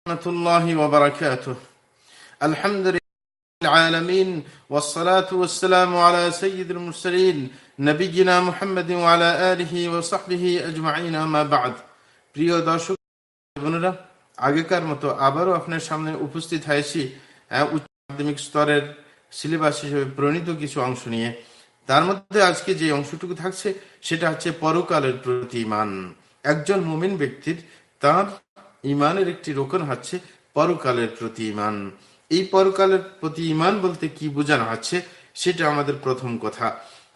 ورحمة الله وبركاته الحمد لله العالمين والصلاة والسلام على سيد المرسلين نبينا محمد وعلى آله وصحبه أجمعين ما بعد প্রিয় দর্শক বোনেরা আগেকার মতো আবারও আপনার সামনে উপস্থিত হয়েছি আহ, উচ্চ মাধ্যমিক স্তরের সিলেবাস হিসেবে প্রণীত কিছু অংশ নিয়ে তার মধ্যে আজকে যে অংশটুকু থাকছে সেটা হচ্ছে পরকালের প্রতি ইমান একজন মুমিন ব্যক্তির তার ইমানের একটি রোকন হচ্ছে পরকালের প্রতি ইমান এই পরকালের প্রতি ইমান বলতে কি বোঝানো হচ্ছে সেটা আমাদের প্রথম কথা।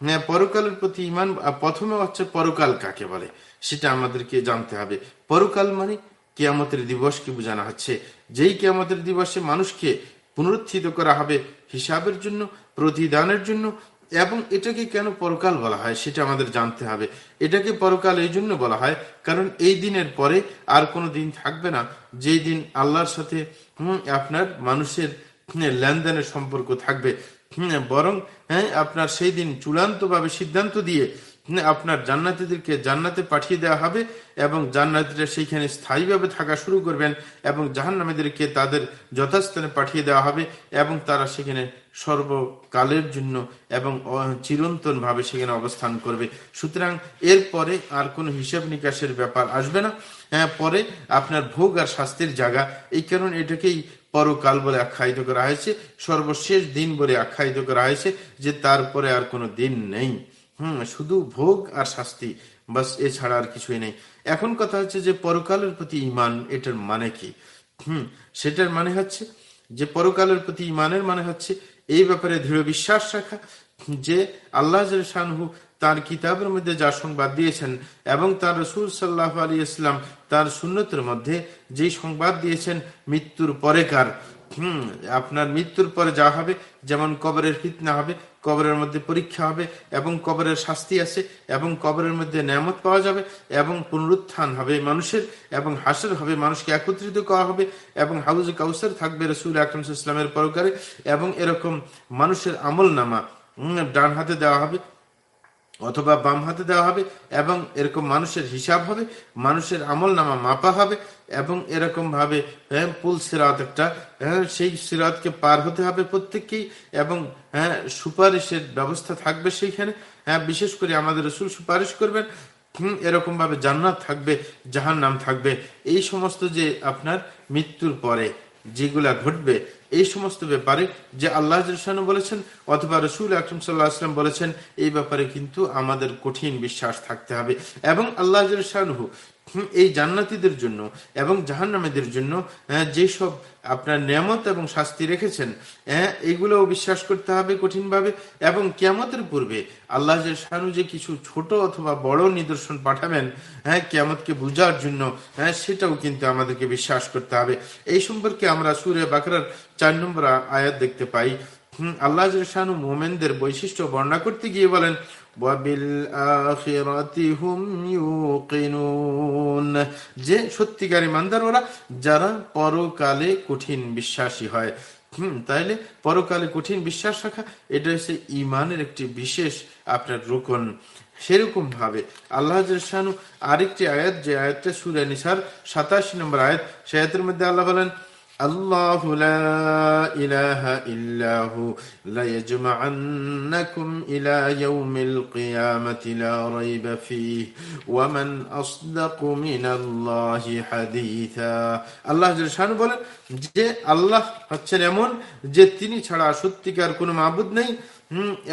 হ্যাঁ পরকালের প্রতি ইমান প্রথমে হচ্ছে পরকাল কাকে বলে, সেটা আমাদেরকে জানতে হবে। পরকাল মানে কেয়ামতের দিবসকে বোঝানো হচ্ছে। যেই কেয়ামতের দিবসে মানুষকে পুনরুত্থিত করা হবে হিসাবের জন্য, প্রতিদানের জন্য এবং এটাকে কেন পরকাল বলা হয় সেটা আমাদের জানতে হবে। এটাকে পরকাল এই জন্য বলা হয়, কারণ এই দিনের পরে আর কোনো দিন থাকবে না। যেই দিন আল্লাহর সাথে আপনার মানুষের লেনদেনের সম্পর্ক থাকবে বরং হ্যাঁ আপনার সেই দিন চূড়ান্তভাবে সিদ্ধান্ত দিয়ে আপনার জান্নাতিদেরকে জান্নাতে পাঠিয়ে দেওয়া হবে এবং জান্নাতিরা সেইখানে স্থায়ীভাবে থাকা শুরু করবেন এবং জাহান্নামীদেরকে তাদের যথাস্থানে পাঠিয়ে দেওয়া হবে এবং তারা সেখানে সর্বকালের জন্য এবং চিরন্তন ভাবে সেখানে অবস্থান করবে। সুতরাং এরপরে আর কোনো হিসাব নিকাশের ব্যাপার আসবে না। হ্যাঁ পরে আপনার ভোগ আর শাস্তির জায়গা। এই কারণে এটাকেই পরকাল বলে আখ্যায়িত করা হয়েছে, সর্বশেষ দিন বলে আখ্যায়িত করা হয়েছে যে তারপরে আর কোনো দিন নেই। হুম, শুধু ভোগ আর শাস্তি, বাস এছাড়া আর কিছুই নেই। এখন কথা হচ্ছে যে পরকালের প্রতি ইমান এটার মানে কি? হুম, সেটার মানে হচ্ছে যে পরকালের প্রতি ইমানের মানে হচ্ছে এই ব্যাপারে দৃঢ় বিশ্বাস রাখা, যে আল্লাহ শাহু তার কিতাবের মধ্যে যা সংবাদ দিয়েছেন এবং তার রসুল সাল্লাহ আলী ইসলাম তার সুন্নতের মধ্যে যেই সংবাদ দিয়েছেন, মৃত্যুর পরেকার হুম, আপনার মৃত্যুর পরে যা হবে, যেমন কবরের ফিতনা হবে কবরের মধ্যে পরীক্ষা হবে এবং কবরের শাস্তি আছে এবং কবরের মধ্যে নিয়ামত পাওয়া যাবে এবং পুনরুত্থান হবে মানুষের এবং হাসের হবে, মানুষকে একত্রিত করা হবে এবং হাউজ কাউসার থাকবে রসুল আকরম ইসলামের পরকারে এবং এরকম মানুষের আমল নামা ডান হাতে দেওয়া হবে অথবা বাম হাতে দেওয়া হবে এবং এরকম মানুষের হিসাব হবে মানুষের আমল নামা মাপা হবে এবং এরকম ভাবে হ্যাঁ, পুল সিরাত একটা হ্যাঁ, সেই সিরাতকে পার হতে হবে প্রত্যেককেই এবং হ্যাঁ সুপারিশের ব্যবস্থা থাকবে সেইখানে। হ্যাঁ বিশেষ করে আমাদের রসুল সুপারিশ করবেন এরকম ভাবে জান্নাত থাকবে জাহান নাম থাকবে। এই সমস্ত যে আপনার মৃত্যুর পরে যেগুলা ঘটবে, এই সমস্ত ব্যাপারে যে আল্লাহ বলেছেন অথবা রসুল আকরম সাল্লাহ আসলাম বলেছেন, এই ব্যাপারে কিন্তু আমাদের কঠিন বিশ্বাস থাকতে হবে। এবং আল্লাহ এই জান্নাতিদের জন্য এবং জাহান্নামীদের জন্য যেসব আপনার নিয়ামত এবং শাস্তি রেখেছেন হ্যাঁ এগুলোও বিশ্বাস করতে হবে কঠিনভাবে এবং কেয়ামতের পূর্বে আল্লাহ যে কিছু ছোট অথবা বড় নিদর্শন পাঠাবেন হ্যাঁ কেয়ামতকে বুঝার জন্য হ্যাঁ সেটাও কিন্তু আমাদেরকে বিশ্বাস করতে হবে। এই সম্পর্কে আমরা সুরে বাকরার চার নম্বর আয়াত দেখতে পাই। আল্লাহ শাহানু মোমেনদের বৈশিষ্ট্য বর্ণনা করতে গিয়ে বলেন যে সত্যিকার ইমানদার ওরা যারা পরকালে কঠিন বিশ্বাসী হয়। হম, তাইলে পরকালে কঠিন বিশ্বাস রাখা, এটা হচ্ছে ইমানের একটি বিশেষ আপনার রোকন। সেরকম ভাবে আল্লাহ আরেকটি আয়াত, যে আয়াতটা সুরে নিসার সাতাশি নম্বর আয়াত, সে আয়াতের মধ্যে আল্লাহ বলেন الله لا إله إلا هو ليجمعنكم إلى يوم القيامة لا ريب فيه ومن أصدق من الله حديثا আল্লাহ শান বলেন যে আল্লাহ হচ্ছেন এমন যে তিনি ছাড়া সত্যিকার কোনো মাবুদ নেই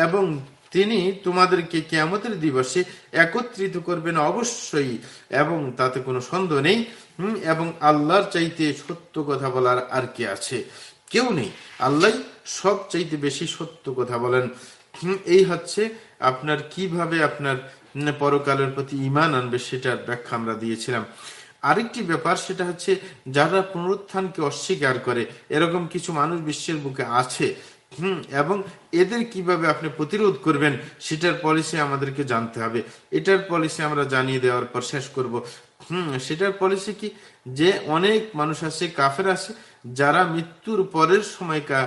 এবং তিনি তোমাদেরকে কেয়ামতের দিবসে একত্রিত করবেন অবশ্যই, এবং তাতে কোনো সন্দেহ নেই এবং আল্লাহর চাইতে সত্য কথা বলার আর কে আছে? কেউ নেই। আল্লাহ সব চাইতে বেশি সত্য কথা বলেন। এই হচ্ছে আপনার কীভাবে আপনার পরকালের প্রতি ইমান আনবে সেটার ব্যাখ্যা আমরা দিয়েছিলাম। আরেকটি ব্যাপার সেটা হচ্ছে, যারা পুনরুত্থানকে অস্বীকার করে, এরকম কিছু মানুষ বিশ্বের বুকে আছে হুম, এবং এদের কীভাবে আপনি প্রতিরোধ করবেন, সেটার পলিসি আমাদেরকে জানতে হবে। এটার পলিসি আমরা জানিয়ে দেওয়ার পর শেষ করব। হুম, সেটার পলিসি কি? যে অনেক মানুষ আছে, কাফের আছে, যারা মৃত্যুর পরের সময়কার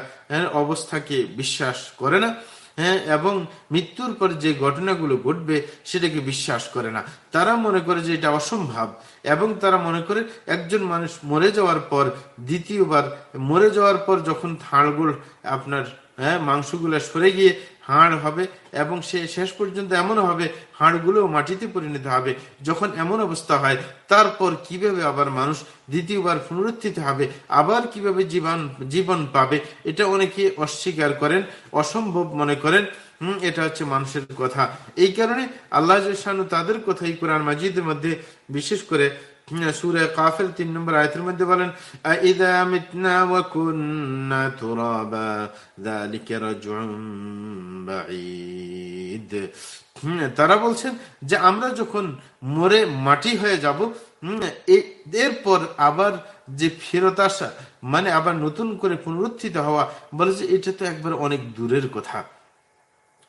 অবস্থাকে বিশ্বাস করে না। হ্যাঁ এবং মৃত্যুর পর যে ঘটনাগুলো ঘটবে, সেটাকে বিশ্বাস করে না। তারা মনে করে যে এটা অসম্ভব, এবং তারা মনে করে একজন মানুষ মরে যাওয়ার পর, দ্বিতীয়বার মরে যাওয়ার পর যখন থাড়গুল আপনার হ্যাঁ মাংসগুলো সরে গিয়ে হাড় হবে এবং সে শেষ পর্যন্ত এমন হবে হাড়গুলো মাটিতে পরিণত হবে। যখন এমন অবস্থা হয়, তারপর কীভাবে আবার মানুষ দ্বিতীয়বার পুনরুত্থিত হবে? আবার কীভাবে জীবন জীবন পাবে? এটা অনেকে অস্বীকার করেন, অসম্ভব মনে করেন। হম, এটা হচ্ছে মানুষের কথা। এই কারণে আল্লাহ তাদের কথাই কোরআন মাজিদের মধ্যে বিশেষ করে সুরে কাফের তিন নম্বর আয়তের মধ্যে বলেন ইদা মিতনা ওয়া কুন্না তুরাবা যালিকা রাজউন বাঈদ তারা বলছেন যে আমরা যখন মরে মাটি হয়ে যাব এরপর আবার যে ফেরত আসা মানে আবার নতুন করে পুনরুত্থিত হওয়া, বলে যে এটা তো একবার অনেক দূরের কথা।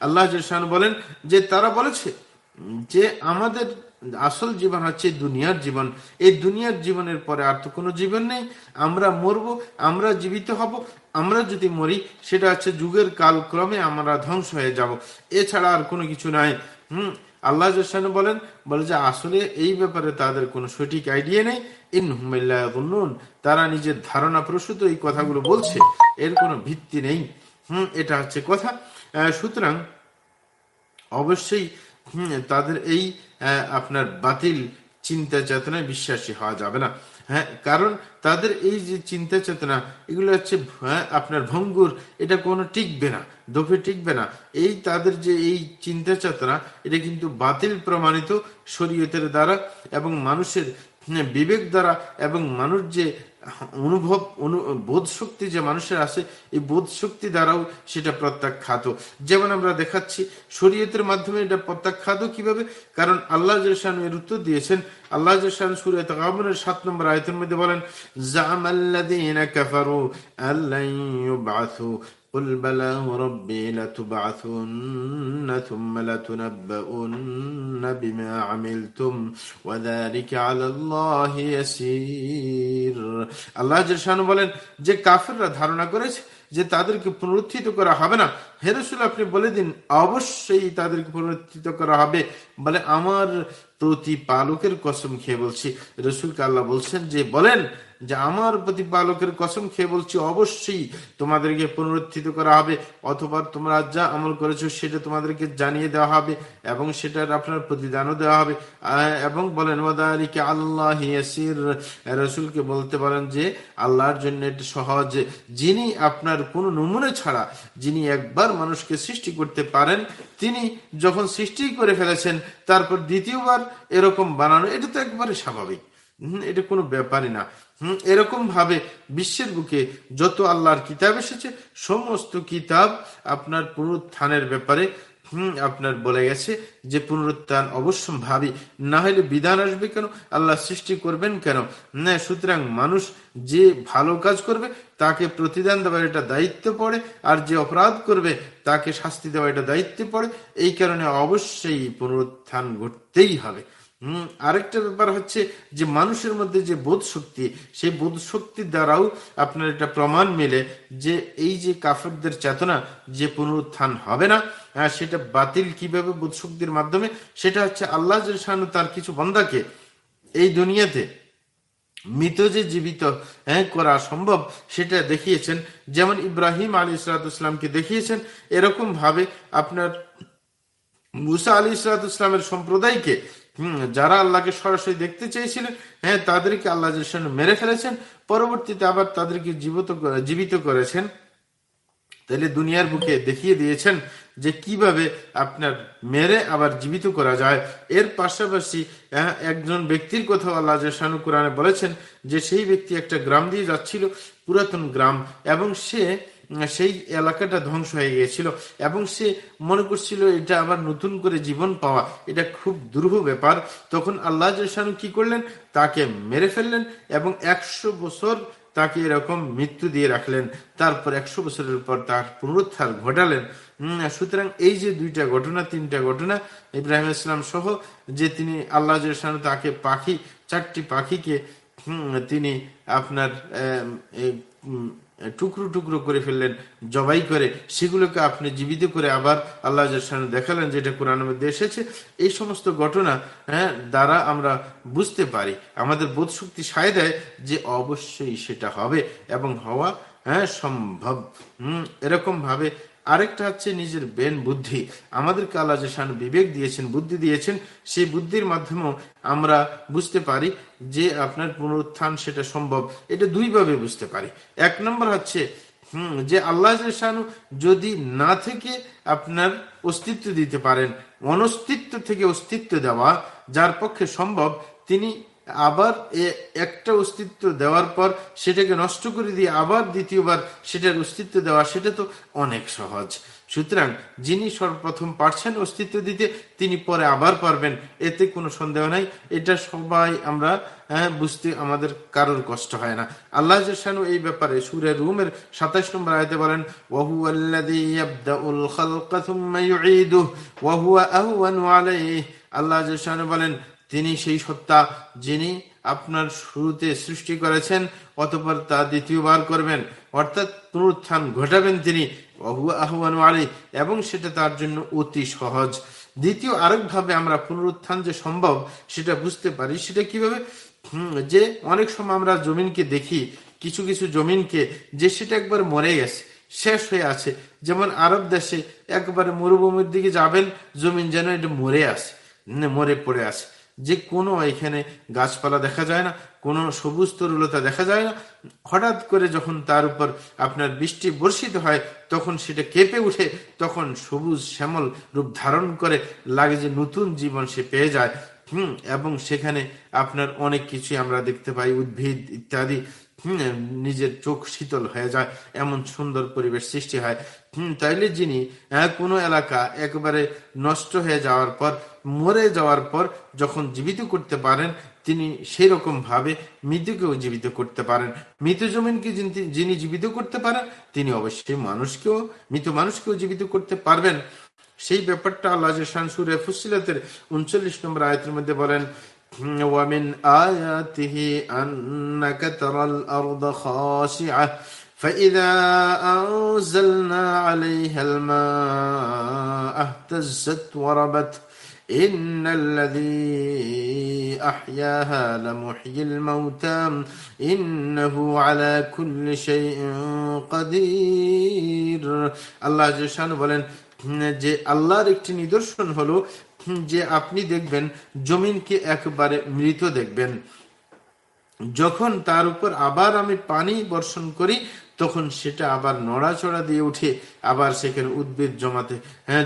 আল্লাহ বলেন যে তারা বলেছে যে আমাদের আসল জীবন হচ্ছে দুনিয়ার জীবন। এই দুনিয়ার জীবনের পরে আর তো কোনো জীবন নেই। আমরা মরব, আমরা জীবিত হব, আমরা যদি মরি, সেটা হচ্ছে যুগের কালক্রমে আমরা ধ্বংস হয়ে যাব। এছাড়া আর কোনো কিছু নাই। হম, আল্লাহ বলেন, বলে যে আসলে এই ব্যাপারে তাদের কোনো সঠিক আইডিয়া নেই। ইন তারা নিজের ধারণা প্রসূত এই কথাগুলো বলছে। এর কোনো ভিত্তি নেই। হম, এটা হচ্ছে কথা। সুতরাং অবশ্যই তাদের এই আপনার বাতিল চিন্তা চেতনায় বিশ্বাসী হওয়া যাবে না। হ্যাঁ কারণ তাদের এই যে চিন্তা চেতনা, এগুলো হচ্ছে আপনার ভঙ্গুর, এটা কোনো টিকবে না, দফে টিকবে না। এই তাদের যে এই চিন্তা চেতনা, এটা কিন্তু বাতিল প্রমাণিত শরীয়তের দ্বারা এবং মানুষের বিবেক দ্বারা এবং মানুষ যে অনুভব, অনু বোধ শক্তি যে মানুষের আছে, এই বোধ শক্তি দ্বারাও সেটা প্রত্যাখ্যাত। যেমন আমরা দেখাচ্ছি, শরীয়তের মাধ্যমে এটা প্রত্যাখ্যাত কীভাবে? কারণ আল্লাহ জান এর উত্তর দিয়েছেন, আল্লাহ জান সুরিয়ত কামনের সাত নম্বর আয়তের মধ্যে বলেন জামাল্লাদিনা قل بلى ربي لتبعثن ثم لتنبؤن بما عملتم وذلك على الله يسير আল্লাহ জানু বলেন যে কাফেররা ধারণা করেছে যে তাদেরকে পুনরুত্থিত করা হবে না হেরসুল আপনি বলে দিন অবশ্যই তাদেরকে পুনরুত্থিত করা হবে বলে আমার প্রতিপালকের কসম খেয়ে বলছি রসুলকে আল্লাহ বলছেন যে বলেন যে আমার প্রতিপালকের কসম খেয়ে বলছি, অবশ্যই তোমাদেরকে পুনরুত্থিত করা হবে, অথবা তোমরা যা আমল করেছ সেটা তোমাদেরকে জানিয়ে দেওয়া হবে, এবং সেটার আপনার প্রতিদানও দেওয়া হবে। এবং বলেন ওদালিকে আল্লাহ রসুলকে বলতে পারেন যে, আল্লাহর জন্য এটা সহজ। যিনি আপনার কোনো নমুনে ছাড়া, যিনি একবার মানুষকে সৃষ্টি করতে পারেন, তিনি যখন সৃষ্টি করে ফেলেছেন, তারপর দ্বিতীয়বার এরকম বানানো, এটা তো একবারে স্বাভাবিক। এটা কোনো ব্যাপারই না। হম এরকম ভাবে বিশ্বের বুকে যত আল্লাহর কিতাব এসেছে, সমস্ত কিতাব আপনার পুনরুত্থানের ব্যাপারে, হম, আপনার বলে গেছে যে পুনরুত্থান অবশ্যম্ভাবী। না হলে বিধান আসবে কেন? আল্লাহ সৃষ্টি করবেন কেন? না, সুতরাং মানুষ যে ভালো কাজ করবে, তাকে প্রতিদান দেওয়ার এটা দায়িত্ব পড়ে, আর যে অপরাধ করবে, তাকে শাস্তি দেওয়া এটা দায়িত্ব পড়ে। এই কারণে অবশ্যই পুনরুত্থান ঘটতেই হবে। আরেকটা ব্যাপার হচ্ছে যে মানুষের মধ্যে যে বোধ শক্তি সেই বোধ শক্তির দ্বারাও আপনার এটা প্রমাণ মেলে যে এই যে কাফেরদের চেতনা যে পুনরুত্থান হবে না সেটা বাতিল কীভাবে বোধ শক্তির মাধ্যমে, সেটা হচ্ছে আল্লাহ তার কিছু বন্দাকে এই দুনিয়াতে মৃত যে জীবিত হ্যাঁ করা সম্ভব, সেটা দেখিয়েছেন। যেমন ইব্রাহিম আলী ইসলাতামকে দেখিয়েছেন এরকম ভাবে আপনার মুসা আলী ইসলাতামের সম্প্রদায়কে হম যারা আল্লাহকে সরাসরি দেখতে চেয়েছিলেন হ্যাঁ তাদেরকে আল্লাহ মেরে ফেলেছেন পরবর্তীতে আবার তাদেরকে জীবিত জীবিত করেছেন। তাহলে দুনিয়ার বুকে দেখিয়ে দিয়েছেন যে কীভাবে আপনার মেরে আবার জীবিত করা যায়। এর পাশাপাশি হ্যাঁ, একজন ব্যক্তির কথা আল্লাহ শানু কোরআনে বলেছেন যে সেই ব্যক্তি একটা গ্রাম দিয়ে যাচ্ছিল পুরাতন গ্রাম এবং সে সেই এলাকাটা ধ্বংস হয়ে গিয়েছিল এবং সে মনে করছিল এটা আবার নতুন করে জীবন পাওয়া, এটা খুব দুর্ভ ব্যাপার। তখন আল্লাহ কি করলেন? তাকে মেরে ফেললেন এবং একশো বছর তাকে এরকম মৃত্যু দিয়ে রাখলেন। তারপর একশো বছরের পর তার পুনরুত্থান ঘটালেন। সুতরাং এই যে দুইটা ঘটনা, তিনটা ঘটনা, ইব্রাহিম ইসলাম সহ যে তিনি আল্লাহ তাকে পাখি, চারটি পাখিকে তিনি আপনার টুকরো টুকরো করে ফেললেন, জবাই করে, সেগুলোকে আপনি জীবিত করে আবার আল্লাহ দেখালেন যেটা কোরআনের মধ্যে এসেছে। এই সমস্ত ঘটনা হ্যাঁ দ্বারা আমরা বুঝতে পারি। আমাদের বোধ শক্তি সায় দেয় যে অবশ্যই সেটা হবে এবং হওয়া হ্যাঁ সম্ভব। হম এরকম ভাবে আরেকটা হচ্ছে নিজের বেন বুদ্ধি। আমাদেরকে আল্লাহ শান বিবেক দিয়েছেন, বুদ্ধি দিয়েছেন। সেই বুদ্ধির মাধ্যমেও আমরা বুঝতে পারি যে আপনার পুনরুত্থান সেটা সম্ভব। এটা দুইভাবে বুঝতে পারি। এক নম্বর হচ্ছে, হম, যে আল্লাহ যদি না থেকে আপনার অস্তিত্ব দিতে পারেন, অনস্তিত্ব থেকে অস্তিত্ব দেওয়া যার পক্ষে সম্ভব, তিনি আবার একটা অস্তিত্ব দেওয়ার পর সেটাকে নষ্ট করে দিয়ে আবার দ্বিতীয়বার সেটার অস্তিত্ব দেওয়া সেটা তো অনেক সহজ। সুতরাং যিনি সর্বপ্রথম পারছেন অস্তিত্ব দিতে তিনি পরে আবার পারবেন এতে কোনো সন্দেহ নাই। এটা সবাই আমরা হ্যাঁ, বুঝতে আমাদের কারোর কষ্ট হয় না। আল্লাহ এই ব্যাপারে সুরের রুমের সাতাইশ নম্বর আয়তে বলেন ওয়াহু আল্লাহ বলেন তিনি সেই সত্তা যিনি আপনার শুরুতে সৃষ্টি করেছেন, অতপর তা দ্বিতীয়বার করবেন। অর্থাৎ পুনরুত্থান ঘটাবেন তিনি। আহ্বান আলী এবং সেটা তার জন্য অতি সহজ। দ্বিতীয় আরেক ভাবে আমরা পুনরুত্থান যে সম্ভব, সেটা বুঝতে পারি। সেটা কীভাবে? যে অনেক সময় আমরা জমিনকে দেখি, কিছু কিছু জমিনকে, যে সেটা একবার মরে গেছে, শেষ হয়ে আছে। যেমন আরব দেশে একবারে মরুভূমির দিকে যাবেন, জমিন যেন এটা মরে আছে মরে পড়ে আছে যে কোনো এখানে গাছপালা দেখা যায় না, কোনো সবুজ তরুলতা দেখা যায় না। হঠাৎ করে যখন তার উপর আপনার বৃষ্টি বর্ষিত হয়, তখন সেটা কেঁপে উঠে, তখন সবুজ শ্যামল রূপ ধারণ করে লাগে যে নতুন জীবন সে পেয়ে যায়। হুম, এবং সেখানে আপনার অনেক কিছুই আমরা দেখতে পাই, উদ্ভিদ ইত্যাদি। হম, নিজের চোখ শীতল হয়ে যায়, এমন সুন্দর পরিবেশ সৃষ্টি হয়। হম তাইলে যিনি কোনো এলাকা একবারে নষ্ট হয়ে যাওয়ার পর মরে যাওয়ার পর যখন জীবিত করতে পারেন তিনি সেই রকম ভাবে মৃত্যুকেও জীবিত করতে পারেন মৃত জমিনকে যিনি জীবিত করতে পারেন তিনি অবশ্যই মানুষকেও মৃত মানুষকেও জীবিত করতে পারবেন সেই ব্যাপারটা আল্লাহ শানসুরে ফুসিলতের উনচল্লিশ নম্বর আয়তের মধ্যে বলেন ومن آياته أنك ترى الأرض خاشعة فإذا أنزلنا عليها الماء اهتزت وربت إن الذي أحياها لمحيي الموتى إنه على كل شيء قدير الله جشان বলেন যে আল্লাহর একটি নিদর্শন হলো যে আপনি দেখবেন জমিনকে একবারে মৃত দেখবেন যখন তার উপর আবার আমি পানি বর্ষণ করি, তখন সেটা আবার নড়াচড়া দিয়ে উঠে আবার সেখানে উদ্ভিদ জমাতে হ্যাঁ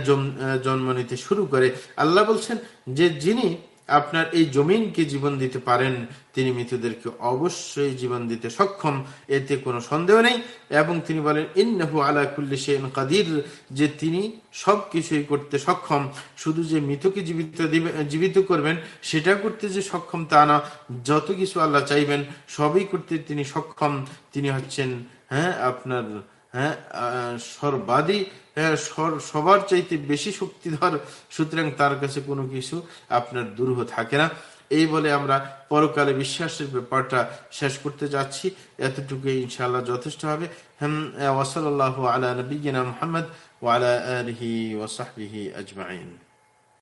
জন্ম নিতে শুরু করে। আল্লাহ বলছেন যে যিনি আপনার এই জমিনকে জীবন দিতে পারেন, তিনি মৃতদেরকে অবশ্যই জীবন দিতে সক্ষম, এতে কোনো সন্দেহ নেই। এবং তিনি বলেন, ইন্নাহু আলা কুল্লি শেন কাদির যে তিনি সব কিছুই করতে সক্ষম। শুধু যে মৃতকে জীবিত জীবিত করবেন, সেটা করতে যে সক্ষম তা না, যত কিছু আল্লাহ চাইবেন, সবই করতে তিনি সক্ষম। তিনি হচ্ছেন হ্যাঁ আপনার হ্যাঁ সর্বাদী হ্যাঁ, সবার চাইতে বেশি শক্তিধর সুতরাং তার কাছে কোনো কিছু আপনার দুর্হ থাকে না। এই বলে আমরা পরকালে বিশ্বাসের ব্যাপারটা শেষ করতে যাচ্ছি। এতটুকু ইনশাল্লাহ যথেষ্ট হবে। ওয়াসাল্লাহ আলা নবীনা মোহাম্মদ ওয়ালা আলহি ওসাহবিহি আজমাইন।